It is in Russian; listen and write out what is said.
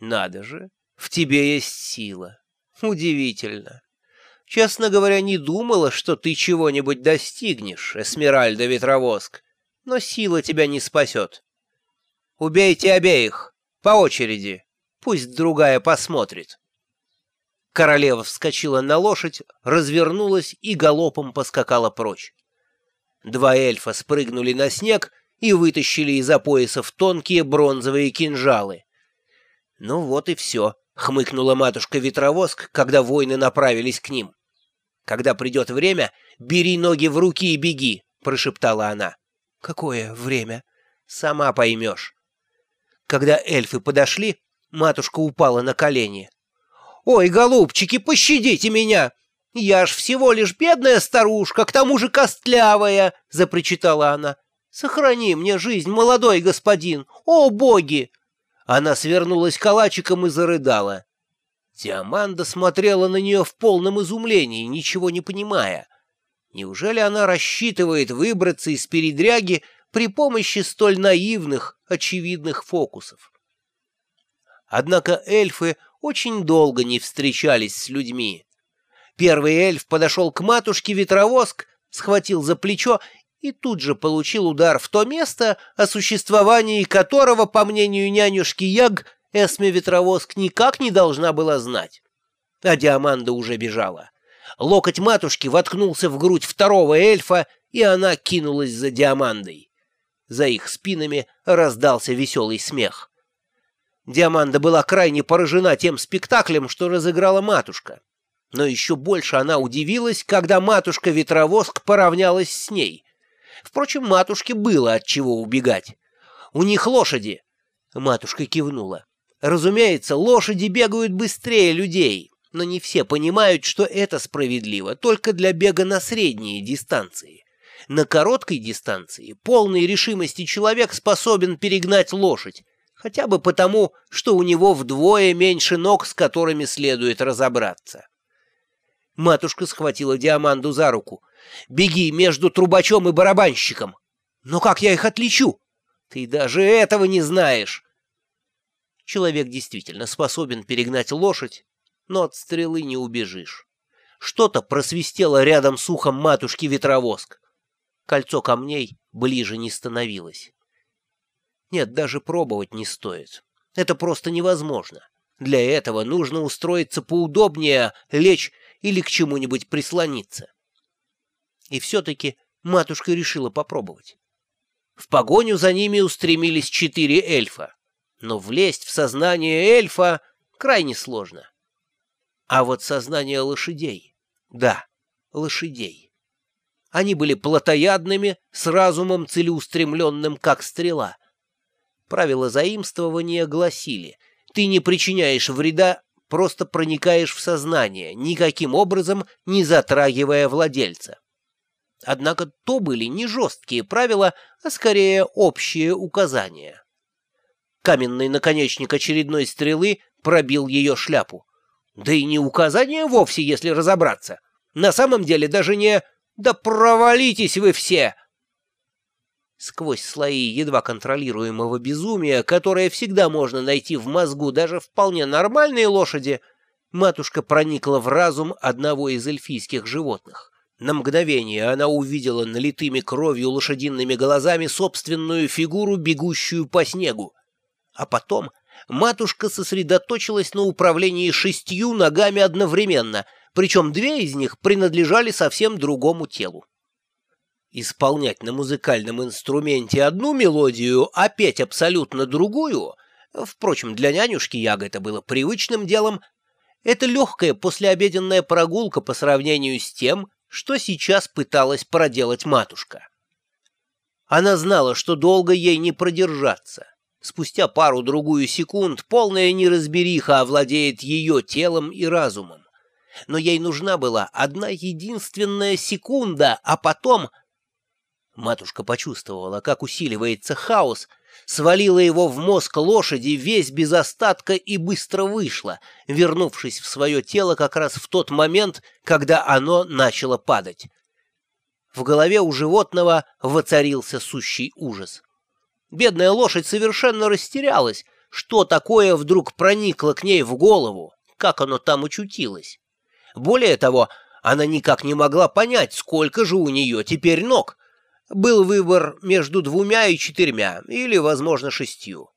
Надо же, в тебе есть сила. Удивительно. Честно говоря, не думала, что ты чего-нибудь достигнешь, Эсмеральда Ветровоск, но сила тебя не спасет. Убейте обеих, по очереди, пусть другая посмотрит. Королева вскочила на лошадь, развернулась и галопом поскакала прочь. Два эльфа спрыгнули на снег и вытащили из-за поясов тонкие бронзовые кинжалы. «Ну вот и все», — хмыкнула матушка-ветровоск, когда воины направились к ним. «Когда придет время, бери ноги в руки и беги», — прошептала она. «Какое время?» «Сама поймешь». Когда эльфы подошли, матушка упала на колени. «Ой, голубчики, пощадите меня! Я ж всего лишь бедная старушка, к тому же костлявая!» — запричитала она. «Сохрани мне жизнь, молодой господин! О, боги!» Она свернулась калачиком и зарыдала. Диаманда смотрела на нее в полном изумлении, ничего не понимая. Неужели она рассчитывает выбраться из передряги при помощи столь наивных, очевидных фокусов? Однако эльфы очень долго не встречались с людьми. Первый эльф подошел к матушке Ветровоск, схватил за плечо и тут же получил удар в то место, о существовании которого, по мнению нянюшки Яг, Эсме Ветровоск никак не должна была знать. А Диаманда уже бежала. Локоть матушки воткнулся в грудь второго эльфа, и она кинулась за Диамандой. За их спинами раздался веселый смех. Диаманда была крайне поражена тем спектаклем, что разыграла матушка. Но еще больше она удивилась, когда матушка-ветровоск поравнялась с ней. Впрочем, матушке было от чего убегать. «У них лошади!» Матушка кивнула. «Разумеется, лошади бегают быстрее людей, но не все понимают, что это справедливо только для бега на средние дистанции. На короткой дистанции полной решимости человек способен перегнать лошадь, хотя бы потому, что у него вдвое меньше ног, с которыми следует разобраться. Матушка схватила Диаманду за руку. «Беги между трубачом и барабанщиком!» «Но как я их отличу?» «Ты даже этого не знаешь!» Человек действительно способен перегнать лошадь, но от стрелы не убежишь. Что-то просвистело рядом с ухом матушки ветровоск. Кольцо камней ближе не становилось. Нет, даже пробовать не стоит. Это просто невозможно. Для этого нужно устроиться поудобнее, лечь или к чему-нибудь прислониться. И все-таки матушка решила попробовать. В погоню за ними устремились четыре эльфа, но влезть в сознание эльфа крайне сложно. А вот сознание лошадей, да, лошадей. Они были плотоядными, с разумом целеустремленным, как стрела. Правила заимствования гласили, ты не причиняешь вреда, просто проникаешь в сознание, никаким образом не затрагивая владельца. Однако то были не жесткие правила, а скорее общие указания. Каменный наконечник очередной стрелы пробил ее шляпу. Да и не указание вовсе, если разобраться. На самом деле даже не «Да провалитесь вы все!» Сквозь слои едва контролируемого безумия, которое всегда можно найти в мозгу даже вполне нормальной лошади, матушка проникла в разум одного из эльфийских животных. На мгновение она увидела налитыми кровью лошадиными глазами собственную фигуру, бегущую по снегу. А потом матушка сосредоточилась на управлении шестью ногами одновременно, причем две из них принадлежали совсем другому телу. Исполнять на музыкальном инструменте одну мелодию, а петь абсолютно другую, впрочем, для нянюшки Яга это было привычным делом, это легкая послеобеденная прогулка по сравнению с тем, что сейчас пыталась проделать матушка. Она знала, что долго ей не продержаться. Спустя пару-другую секунд полная неразбериха овладеет ее телом и разумом. Но ей нужна была одна единственная секунда, а потом Матушка почувствовала, как усиливается хаос, свалила его в мозг лошади весь без остатка и быстро вышла, вернувшись в свое тело как раз в тот момент, когда оно начало падать. В голове у животного воцарился сущий ужас. Бедная лошадь совершенно растерялась, что такое вдруг проникло к ней в голову, как оно там очутилось. Более того, она никак не могла понять, сколько же у нее теперь ног. Был выбор между двумя и четырьмя, или, возможно, шестью.